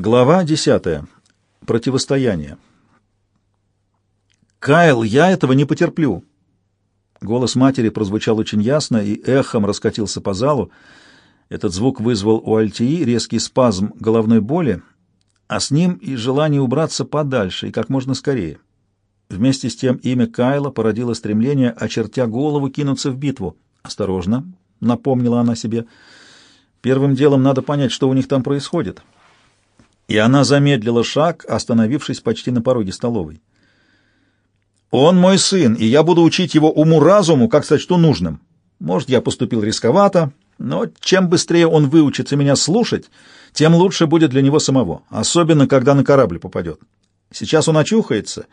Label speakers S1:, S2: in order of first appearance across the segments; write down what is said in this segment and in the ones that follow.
S1: Глава 10. Противостояние. «Кайл, я этого не потерплю!» Голос матери прозвучал очень ясно и эхом раскатился по залу. Этот звук вызвал у Альтии резкий спазм головной боли, а с ним и желание убраться подальше и как можно скорее. Вместе с тем имя Кайла породило стремление, очертя голову, кинуться в битву. «Осторожно!» — напомнила она себе. «Первым делом надо понять, что у них там происходит» и она замедлила шаг, остановившись почти на пороге столовой. «Он мой сын, и я буду учить его уму-разуму, как сочту нужным. Может, я поступил рисковато, но чем быстрее он выучится меня слушать, тем лучше будет для него самого, особенно когда на корабль попадет. Сейчас он очухается,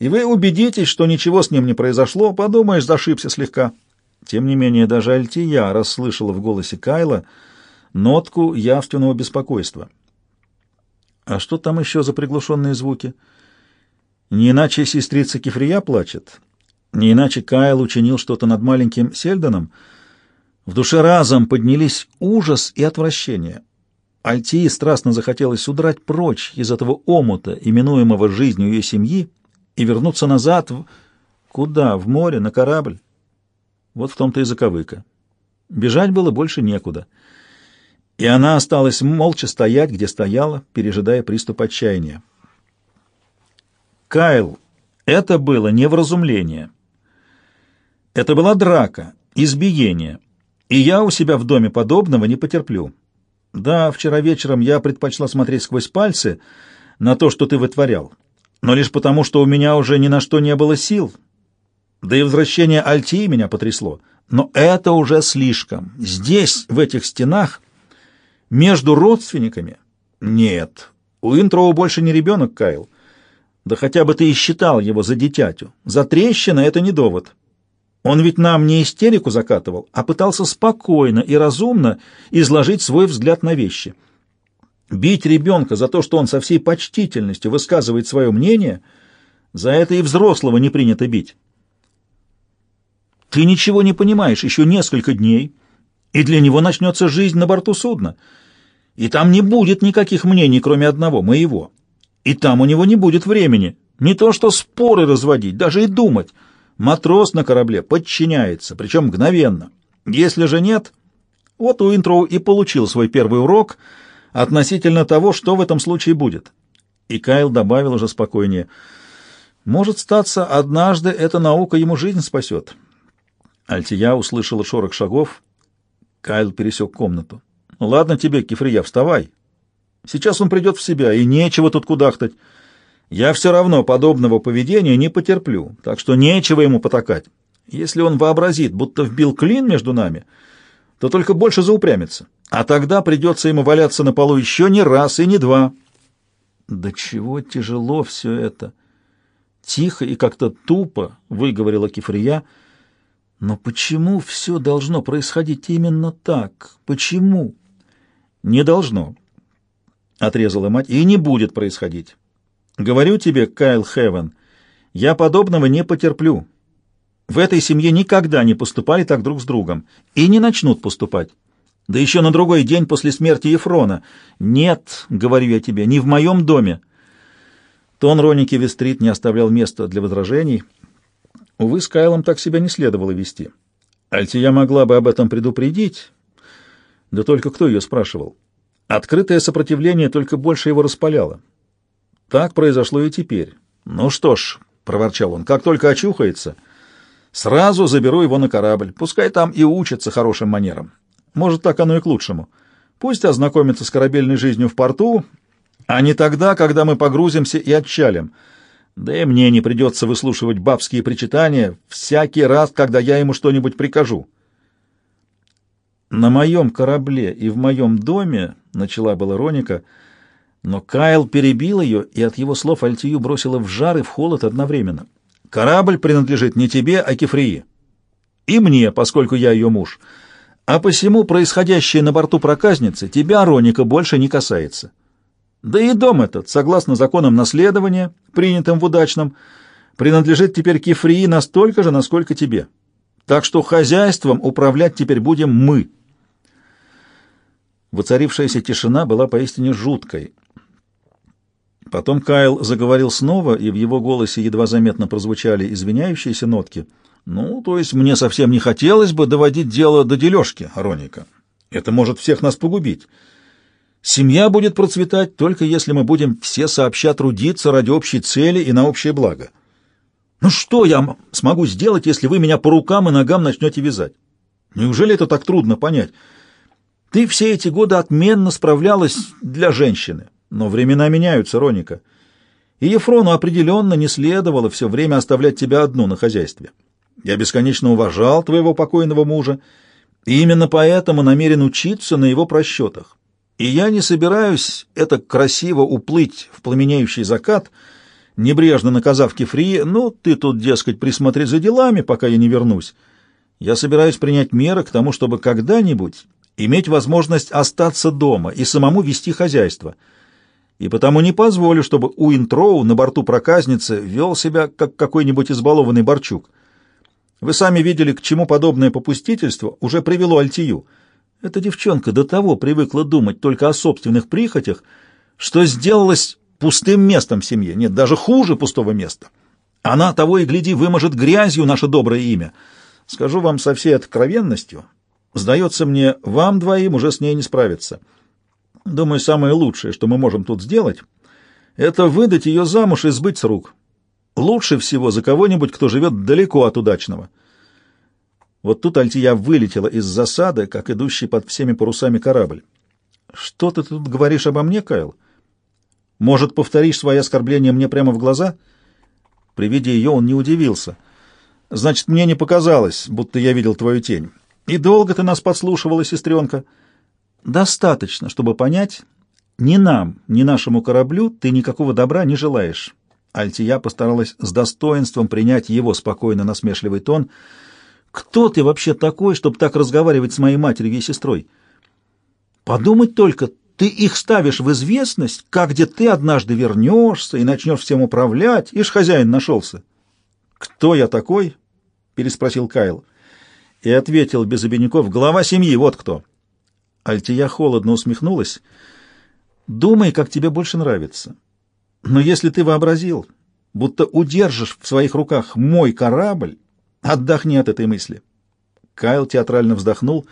S1: и вы убедитесь, что ничего с ним не произошло, подумаешь, зашибся слегка». Тем не менее, даже Альтия расслышала в голосе Кайла нотку явственного беспокойства. А что там еще за приглушенные звуки? Не иначе сестрица Кефрия плачет, не иначе Кайл учинил что-то над маленьким Сельдоном. В душе разом поднялись ужас и отвращение. Альтии страстно захотелось удрать прочь из этого омута, именуемого жизнью ее семьи, и вернуться назад в... Куда? В море? На корабль? Вот в том-то и заковыка. Бежать было больше некуда и она осталась молча стоять, где стояла, пережидая приступ отчаяния. Кайл, это было невразумление. Это была драка, избиение, и я у себя в доме подобного не потерплю. Да, вчера вечером я предпочла смотреть сквозь пальцы на то, что ты вытворял, но лишь потому, что у меня уже ни на что не было сил. Да и возвращение Альтии меня потрясло. Но это уже слишком. Здесь, в этих стенах, между родственниками? Нет. У Интроу больше не ребенок, Кайл. Да хотя бы ты и считал его за дитятю. За трещина — это не довод. Он ведь нам не истерику закатывал, а пытался спокойно и разумно изложить свой взгляд на вещи. Бить ребенка за то, что он со всей почтительностью высказывает свое мнение, за это и взрослого не принято бить. Ты ничего не понимаешь, еще несколько дней, и для него начнется жизнь на борту судна — и там не будет никаких мнений, кроме одного, моего. И там у него не будет времени. Не то что споры разводить, даже и думать. Матрос на корабле подчиняется, причем мгновенно. Если же нет, вот Уинтроу и получил свой первый урок относительно того, что в этом случае будет. И Кайл добавил уже спокойнее. Может статься, однажды эта наука ему жизнь спасет. Альтия услышала шорох шагов. Кайл пересек комнату. Ладно тебе, Кефрия, вставай. Сейчас он придет в себя, и нечего тут кудахтать. Я все равно подобного поведения не потерплю, так что нечего ему потакать. Если он вообразит, будто вбил клин между нами, то только больше заупрямится. А тогда придется ему валяться на полу еще не раз и не два. Да чего тяжело все это! Тихо и как-то тупо выговорила Кефрия. Но почему все должно происходить именно так? Почему? «Не должно», — отрезала мать, — «и не будет происходить. Говорю тебе, Кайл Хевен, я подобного не потерплю. В этой семье никогда не поступали так друг с другом и не начнут поступать. Да еще на другой день после смерти Ефрона. Нет, говорю я тебе, не в моем доме». Тон Роники Вестрит не оставлял места для возражений. Увы, с Кайлом так себя не следовало вести. Альтия могла бы об этом предупредить, да только кто ее спрашивал? Открытое сопротивление только больше его распаляло. Так произошло и теперь. «Ну что ж», — проворчал он, — «как только очухается, сразу заберу его на корабль. Пускай там и учится хорошим манерам. Может, так оно и к лучшему. Пусть ознакомится с корабельной жизнью в порту, а не тогда, когда мы погрузимся и отчалим. Да и мне не придется выслушивать бабские причитания всякий раз, когда я ему что-нибудь прикажу». «На моем корабле и в моем доме», — начала была Роника, но Кайл перебил ее, и от его слов Альтию бросила в жар и в холод одновременно. «Корабль принадлежит не тебе, а Кефрии. И мне, поскольку я ее муж. А посему происходящее на борту проказницы тебя, Роника, больше не касается. Да и дом этот, согласно законам наследования, принятым в удачном, принадлежит теперь Кефрии настолько же, насколько тебе. Так что хозяйством управлять теперь будем мы». Воцарившаяся тишина была поистине жуткой. Потом Кайл заговорил снова, и в его голосе едва заметно прозвучали извиняющиеся нотки. «Ну, то есть мне совсем не хотелось бы доводить дело до дележки, Роника. Это может всех нас погубить. Семья будет процветать только если мы будем все сообща трудиться ради общей цели и на общее благо. Ну что я смогу сделать, если вы меня по рукам и ногам начнете вязать? Неужели это так трудно понять? Ты все эти годы отменно справлялась для женщины, но времена меняются, Роника. И Ефрону определенно не следовало все время оставлять тебя одну на хозяйстве. Я бесконечно уважал твоего покойного мужа, и именно поэтому намерен учиться на его просчетах. И я не собираюсь это красиво уплыть в пламенеющий закат, небрежно наказав Кефрии, ну, ты тут, дескать, присмотри за делами, пока я не вернусь. Я собираюсь принять меры к тому, чтобы когда-нибудь иметь возможность остаться дома и самому вести хозяйство. И потому не позволю, чтобы Уинтроу на борту проказницы вел себя, как какой-нибудь избалованный Борчук. Вы сами видели, к чему подобное попустительство уже привело Альтию — эта девчонка до того привыкла думать только о собственных прихотях, что сделалась пустым местом в семье. Нет, даже хуже пустого места. Она того и гляди выможет грязью наше доброе имя. Скажу вам со всей откровенностью, сдается мне, вам двоим уже с ней не справиться. Думаю, самое лучшее, что мы можем тут сделать, это выдать ее замуж и сбыть с рук. Лучше всего за кого-нибудь, кто живет далеко от удачного. Вот тут Альтия вылетела из засады, как идущий под всеми парусами корабль. «Что ты тут говоришь обо мне, Кайл? Может, повторишь свои оскорбления мне прямо в глаза?» При виде ее он не удивился. «Значит, мне не показалось, будто я видел твою тень. И долго ты нас подслушивала, сестренка?» «Достаточно, чтобы понять, ни нам, ни нашему кораблю ты никакого добра не желаешь». Альтия постаралась с достоинством принять его спокойно насмешливый тон — кто ты вообще такой, чтобы так разговаривать с моей матерью и сестрой? Подумать только, ты их ставишь в известность, как где ты однажды вернешься и начнешь всем управлять, ишь хозяин нашелся. «Кто я такой?» — переспросил Кайл. И ответил без обиняков, «Глава семьи, вот кто». Альтия холодно усмехнулась. «Думай, как тебе больше нравится. Но если ты вообразил, будто удержишь в своих руках мой корабль, Отдохни от этой мысли. Кайл театрально вздохнул.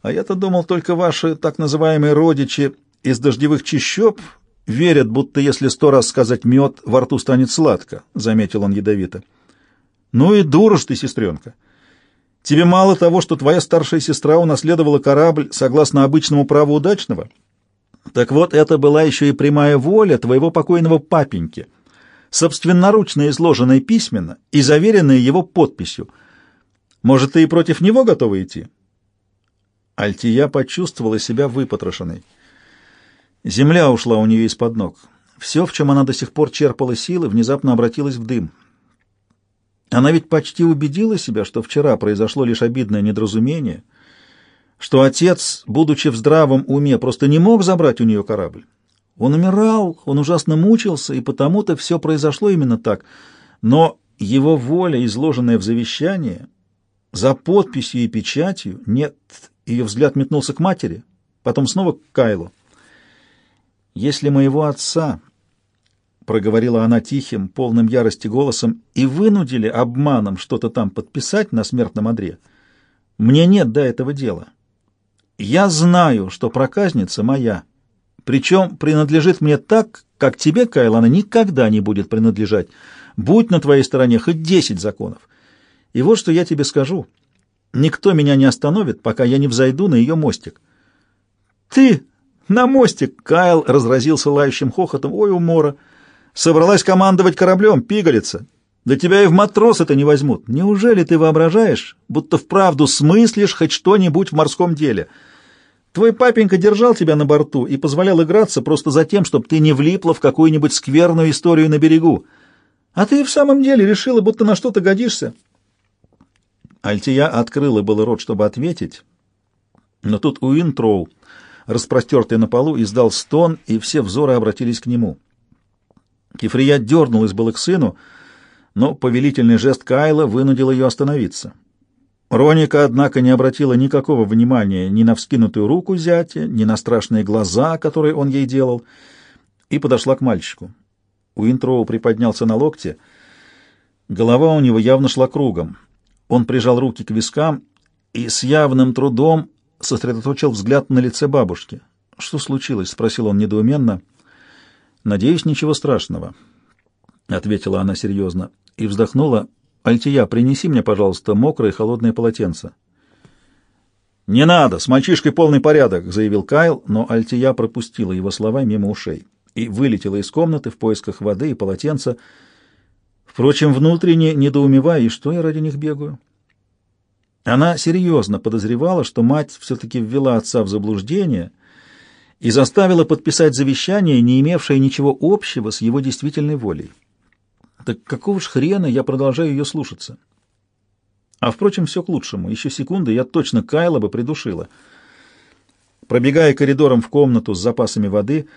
S1: А я-то думал, только ваши так называемые родичи из дождевых чащоб верят, будто если сто раз сказать «мед», во рту станет сладко, — заметил он ядовито. Ну и дура ж ты, сестренка. Тебе мало того, что твоя старшая сестра унаследовала корабль согласно обычному праву удачного? Так вот, это была еще и прямая воля твоего покойного папеньки — собственноручно изложенной письменно и заверенной его подписью. Может, ты и против него готова идти?» Альтия почувствовала себя выпотрошенной. Земля ушла у нее из-под ног. Все, в чем она до сих пор черпала силы, внезапно обратилось в дым. Она ведь почти убедила себя, что вчера произошло лишь обидное недоразумение, что отец, будучи в здравом уме, просто не мог забрать у нее корабль. Он умирал, он ужасно мучился, и потому-то все произошло именно так. Но его воля, изложенная в завещании, за подписью и печатью, нет, ее взгляд метнулся к матери, потом снова к Кайлу. «Если моего отца, — проговорила она тихим, полным ярости голосом, — и вынудили обманом что-то там подписать на смертном одре, мне нет до этого дела. Я знаю, что проказница моя». Причем принадлежит мне так, как тебе, Кайл, она никогда не будет принадлежать. Будь на твоей стороне хоть десять законов. И вот что я тебе скажу. Никто меня не остановит, пока я не взойду на ее мостик. Ты на мостик! Кайл разразился лающим хохотом. Ой, умора! Собралась командовать кораблем, пигалица. Да тебя и в матрос это не возьмут. Неужели ты воображаешь, будто вправду смыслишь хоть что-нибудь в морском деле?» Твой папенька держал тебя на борту и позволял играться просто за тем, чтобы ты не влипла в какую-нибудь скверную историю на берегу. А ты в самом деле решила, будто на что-то годишься. Альтия открыла было рот, чтобы ответить, но тут Уинтроу, распростертый на полу, издал стон, и все взоры обратились к нему. Кефрия дернулась было к сыну, но повелительный жест Кайла вынудил ее остановиться. Роника, однако, не обратила никакого внимания ни на вскинутую руку зятя, ни на страшные глаза, которые он ей делал, и подошла к мальчику. Уинтроу приподнялся на локте. Голова у него явно шла кругом. Он прижал руки к вискам и с явным трудом сосредоточил взгляд на лице бабушки. «Что случилось?» — спросил он недоуменно. «Надеюсь, ничего страшного», — ответила она серьезно и вздохнула. «Альтия, принеси мне, пожалуйста, мокрое холодное полотенце». «Не надо, с мальчишкой полный порядок», — заявил Кайл, но Альтия пропустила его слова мимо ушей и вылетела из комнаты в поисках воды и полотенца, впрочем, внутренне недоумевая, и что я ради них бегаю. Она серьезно подозревала, что мать все-таки ввела отца в заблуждение и заставила подписать завещание, не имевшее ничего общего с его действительной волей. Так какого ж хрена я продолжаю ее слушаться? А, впрочем, все к лучшему. Еще секунды, я точно Кайла бы придушила. Пробегая коридором в комнату с запасами воды,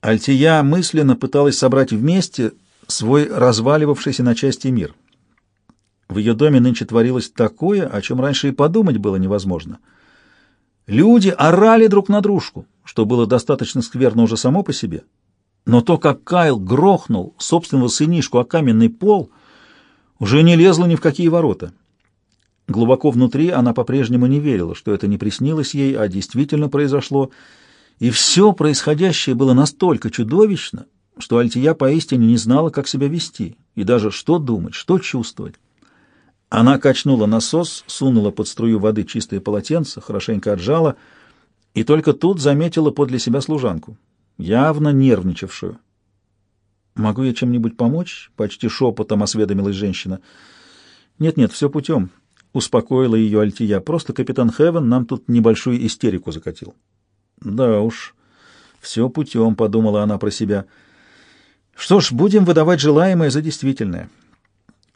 S1: Альтия мысленно пыталась собрать вместе свой разваливавшийся на части мир — в ее доме нынче творилось такое, о чем раньше и подумать было невозможно. Люди орали друг на дружку, что было достаточно скверно уже само по себе. Но то, как Кайл грохнул собственного сынишку о каменный пол, уже не лезло ни в какие ворота. Глубоко внутри она по-прежнему не верила, что это не приснилось ей, а действительно произошло, и все происходящее было настолько чудовищно, что Альтия поистине не знала, как себя вести, и даже что думать, что чувствовать. Она качнула насос, сунула под струю воды чистое полотенце, хорошенько отжала, и только тут заметила подле себя служанку, явно нервничавшую. «Могу я чем-нибудь помочь?» — почти шепотом осведомилась женщина. «Нет-нет, все путем», — успокоила ее Альтия. «Просто капитан Хевен нам тут небольшую истерику закатил». «Да уж, все путем», — подумала она про себя. «Что ж, будем выдавать желаемое за действительное»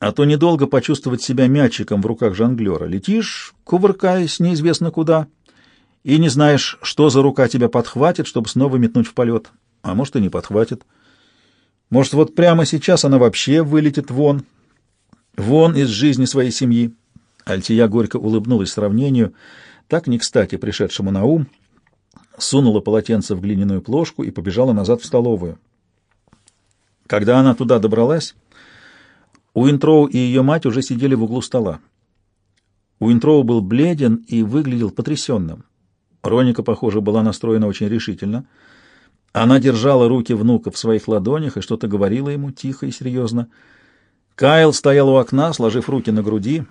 S1: а то недолго почувствовать себя мячиком в руках жонглера. Летишь, кувыркаясь неизвестно куда, и не знаешь, что за рука тебя подхватит, чтобы снова метнуть в полет. А может, и не подхватит. Может, вот прямо сейчас она вообще вылетит вон, вон из жизни своей семьи. Альтия горько улыбнулась сравнению, так не кстати пришедшему на ум, сунула полотенце в глиняную плошку и побежала назад в столовую. Когда она туда добралась, Уинтроу и ее мать уже сидели в углу стола. Уинтроу был бледен и выглядел потрясенным. Роника, похоже, была настроена очень решительно. Она держала руки внука в своих ладонях и что-то говорила ему тихо и серьезно. Кайл стоял у окна, сложив руки на груди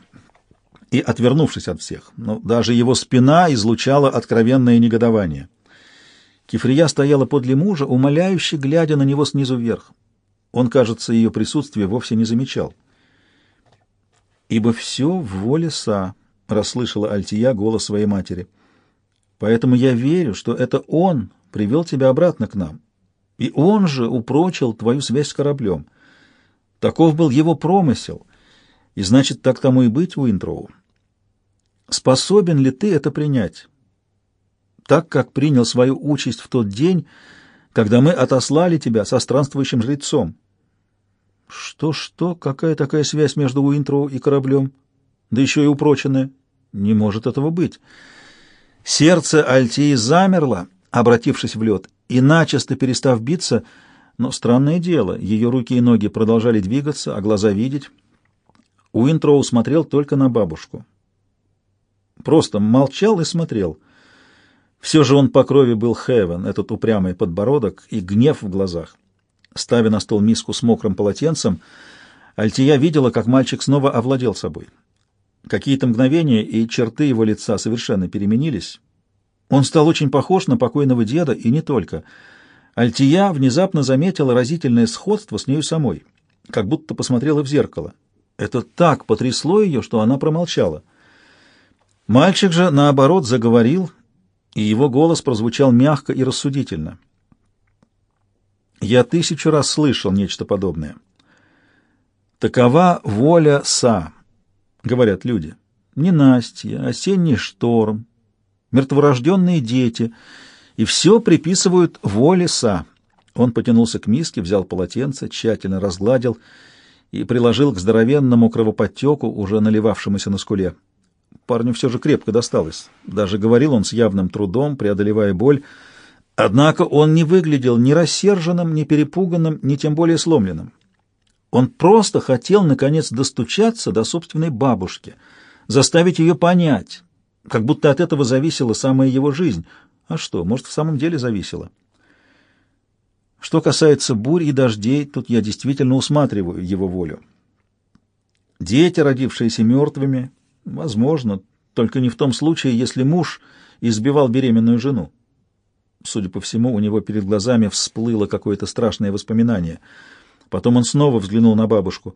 S1: и отвернувшись от всех, но даже его спина излучала откровенное негодование. Кифрия стояла подле мужа, умоляюще глядя на него снизу вверх. Он, кажется, ее присутствие вовсе не замечал. «Ибо все в воле Са», — расслышала Альтия голос своей матери. «Поэтому я верю, что это он привел тебя обратно к нам, и он же упрочил твою связь с кораблем. Таков был его промысел, и значит, так тому и быть, Уинтроу. Способен ли ты это принять?» так как принял свою участь в тот день, когда мы отослали тебя со странствующим жрецом. Что-что? Какая такая связь между Уинтроу и кораблем? Да еще и упроченная. Не может этого быть. Сердце Альтии замерло, обратившись в лед, и начисто перестав биться, но странное дело, ее руки и ноги продолжали двигаться, а глаза видеть. Уинтроу смотрел только на бабушку. Просто молчал и смотрел — все же он по крови был Хевен, этот упрямый подбородок и гнев в глазах. Ставя на стол миску с мокрым полотенцем, Альтия видела, как мальчик снова овладел собой. Какие-то мгновения, и черты его лица совершенно переменились. Он стал очень похож на покойного деда, и не только. Альтия внезапно заметила разительное сходство с нею самой, как будто посмотрела в зеркало. Это так потрясло ее, что она промолчала. Мальчик же, наоборот, заговорил — и его голос прозвучал мягко и рассудительно. Я тысячу раз слышал нечто подобное. Такова воля Са, говорят люди. Ненастье, осенний шторм, мертворожденные дети, и все приписывают воле Са. Он потянулся к миске, взял полотенце, тщательно разгладил и приложил к здоровенному кровоподтеку, уже наливавшемуся на скуле. Парню все же крепко досталось. Даже говорил он с явным трудом, преодолевая боль. Однако он не выглядел ни рассерженным, ни перепуганным, ни тем более сломленным. Он просто хотел, наконец, достучаться до собственной бабушки, заставить ее понять, как будто от этого зависела самая его жизнь. А что, может, в самом деле зависела? Что касается бурь и дождей, тут я действительно усматриваю его волю. Дети, родившиеся мертвыми, возможно, только не в том случае, если муж избивал беременную жену. Судя по всему, у него перед глазами всплыло какое-то страшное воспоминание. Потом он снова взглянул на бабушку.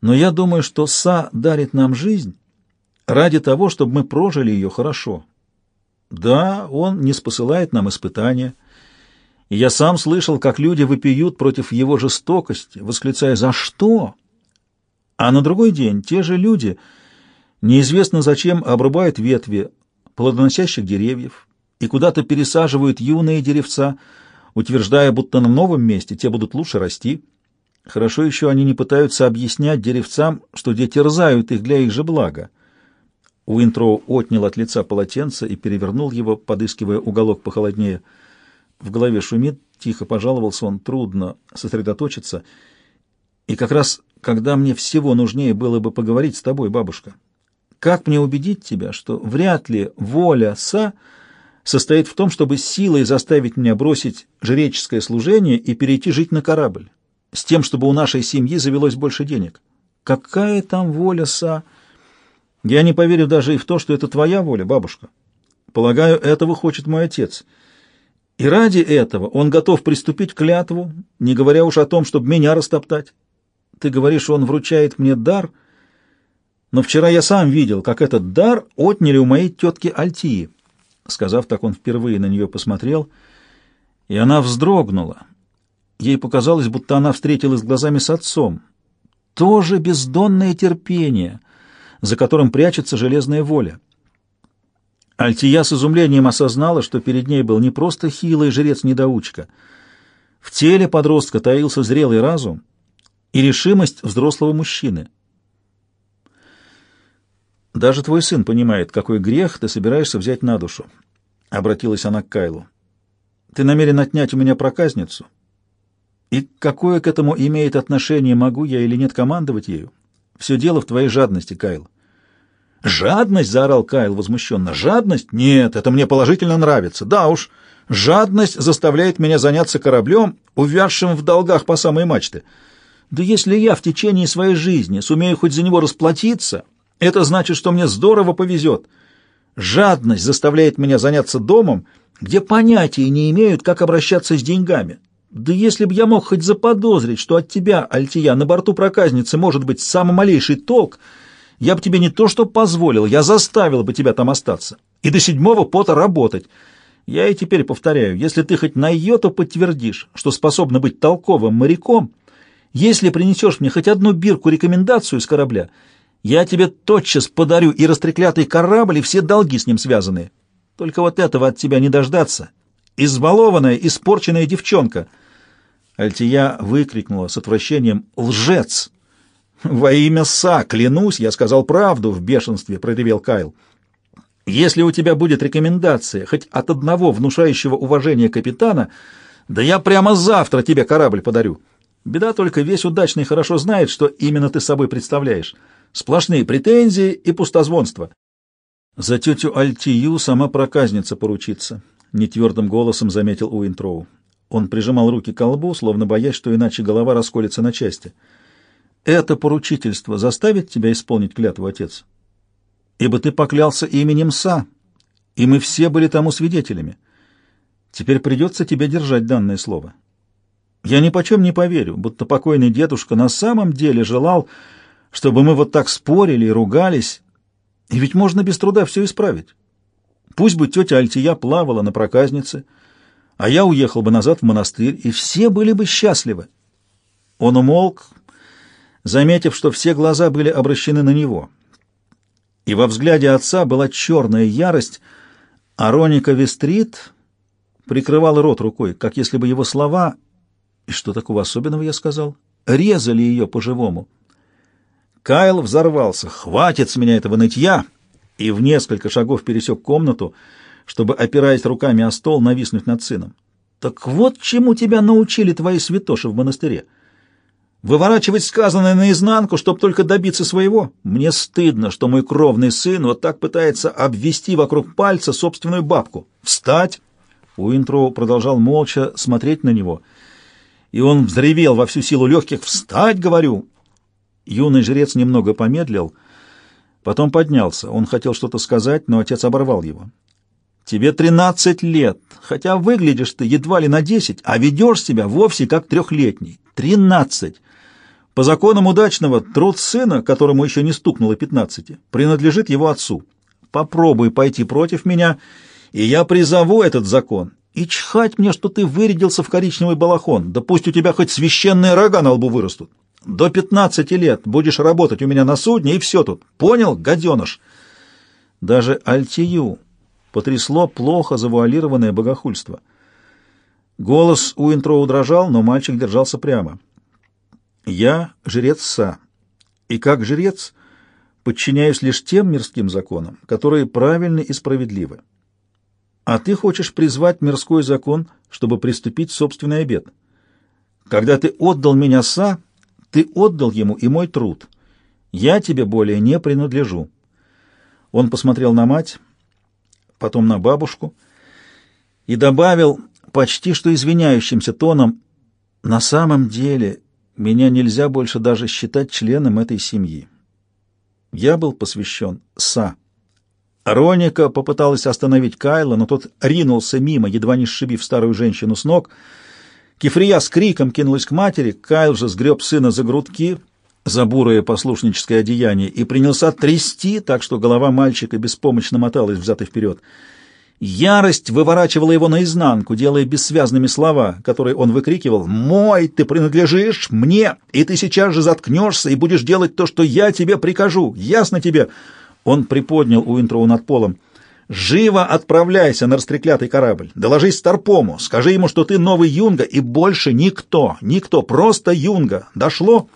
S1: «Но я думаю, что Са дарит нам жизнь ради того, чтобы мы прожили ее хорошо. Да, он не спосылает нам испытания» и я сам слышал, как люди выпьют против его жестокости, восклицая «За что?». А на другой день те же люди неизвестно зачем обрубают ветви плодоносящих деревьев и куда-то пересаживают юные деревца, утверждая, будто на новом месте те будут лучше расти. Хорошо еще они не пытаются объяснять деревцам, что дети терзают их для их же блага. Уинтроу отнял от лица полотенце и перевернул его, подыскивая уголок похолоднее — в голове шумит, тихо пожаловался он, трудно сосредоточиться. И как раз, когда мне всего нужнее было бы поговорить с тобой, бабушка, как мне убедить тебя, что вряд ли воля Са состоит в том, чтобы силой заставить меня бросить жреческое служение и перейти жить на корабль, с тем, чтобы у нашей семьи завелось больше денег? Какая там воля Са? Я не поверю даже и в то, что это твоя воля, бабушка. Полагаю, этого хочет мой отец — и ради этого он готов приступить к клятву, не говоря уж о том, чтобы меня растоптать. Ты говоришь, он вручает мне дар, но вчера я сам видел, как этот дар отняли у моей тетки Альтии. Сказав так, он впервые на нее посмотрел, и она вздрогнула. Ей показалось, будто она встретилась глазами с отцом. Тоже бездонное терпение, за которым прячется железная воля. Альтия с изумлением осознала, что перед ней был не просто хилый жрец-недоучка. В теле подростка таился зрелый разум и решимость взрослого мужчины. «Даже твой сын понимает, какой грех ты собираешься взять на душу», — обратилась она к Кайлу. «Ты намерен отнять у меня проказницу? И какое к этому имеет отношение, могу я или нет командовать ею? Все дело в твоей жадности, Кайл. «Жадность!» — заорал Кайл возмущенно. «Жадность? Нет, это мне положительно нравится. Да уж, жадность заставляет меня заняться кораблем, увязшим в долгах по самой мачты. Да если я в течение своей жизни сумею хоть за него расплатиться, это значит, что мне здорово повезет. Жадность заставляет меня заняться домом, где понятия не имеют, как обращаться с деньгами. Да если бы я мог хоть заподозрить, что от тебя, Альтия, на борту проказницы может быть самый малейший толк — я бы тебе не то что позволил, я заставил бы тебя там остаться. И до седьмого пота работать. Я и теперь повторяю, если ты хоть на йоту подтвердишь, что способна быть толковым моряком, если принесешь мне хоть одну бирку рекомендацию с корабля, я тебе тотчас подарю и растреклятый корабль, и все долги с ним связанные. Только вот этого от тебя не дождаться. Избалованная, испорченная девчонка. Альтия выкрикнула с отвращением «Лжец!» «Во имя Са, клянусь, я сказал правду в бешенстве», — проревел Кайл. «Если у тебя будет рекомендация хоть от одного внушающего уважения капитана, да я прямо завтра тебе корабль подарю. Беда только весь удачный хорошо знает, что именно ты собой представляешь. Сплошные претензии и пустозвонство». «За тетю Альтию сама проказница поручится», — нетвердым голосом заметил Уинтроу. Он прижимал руки к колбу, словно боясь, что иначе голова расколется на части. Это поручительство заставит тебя исполнить клятву, отец? Ибо ты поклялся именем Са, и мы все были тому свидетелями. Теперь придется тебе держать данное слово. Я ни почем не поверю, будто покойный дедушка на самом деле желал, чтобы мы вот так спорили и ругались, и ведь можно без труда все исправить. Пусть бы тетя Альтия плавала на проказнице, а я уехал бы назад в монастырь, и все были бы счастливы. Он умолк, заметив, что все глаза были обращены на него. И во взгляде отца была черная ярость, а Роника Вестрит прикрывала рот рукой, как если бы его слова, и что такого особенного я сказал, резали ее по-живому. Кайл взорвался. «Хватит с меня этого нытья!» и в несколько шагов пересек комнату, чтобы, опираясь руками о стол, нависнуть над сыном. «Так вот чему тебя научили твои святоши в монастыре. Выворачивать сказанное наизнанку, чтобы только добиться своего. Мне стыдно, что мой кровный сын вот так пытается обвести вокруг пальца собственную бабку. Встать!» Уинтроу продолжал молча смотреть на него, и он взревел во всю силу легких. «Встать, говорю!» Юный жрец немного помедлил, потом поднялся. Он хотел что-то сказать, но отец оборвал его. «Тебе тринадцать лет, хотя выглядишь ты едва ли на десять, а ведешь себя вовсе как трехлетний. Тринадцать!» По законам удачного, труд сына, которому еще не стукнуло пятнадцати, принадлежит его отцу. Попробуй пойти против меня, и я призову этот закон. И чхать мне, что ты вырядился в коричневый балахон, да пусть у тебя хоть священные рога на лбу вырастут. До пятнадцати лет будешь работать у меня на судне, и все тут. Понял, гаденыш?» Даже Альтию потрясло плохо завуалированное богохульство. Голос Уинтроу дрожал, но мальчик держался прямо. «Я жрец Са, и как жрец подчиняюсь лишь тем мирским законам, которые правильны и справедливы. А ты хочешь призвать мирской закон, чтобы приступить собственный обет. Когда ты отдал меня Са, ты отдал ему и мой труд. Я тебе более не принадлежу. Он посмотрел на мать, потом на бабушку и добавил почти что извиняющимся тоном, «На самом деле меня нельзя больше даже считать членом этой семьи. Я был посвящен Са». Роника попыталась остановить Кайла, но тот ринулся мимо, едва не сшибив старую женщину с ног — Кефрия с криком кинулась к матери, Кайл же сгреб сына за грудки, за бурое послушническое одеяние, и принялся трясти, так что голова мальчика беспомощно моталась взад и вперед. Ярость выворачивала его наизнанку, делая бессвязными слова, которые он выкрикивал «Мой, ты принадлежишь мне, и ты сейчас же заткнешься и будешь делать то, что я тебе прикажу, ясно тебе?» Он приподнял Уинтроу над полом. Живо отправляйся на растреклятый корабль. Доложись Старпому. Скажи ему, что ты новый Юнга и больше никто. Никто. Просто Юнга. Дошло?»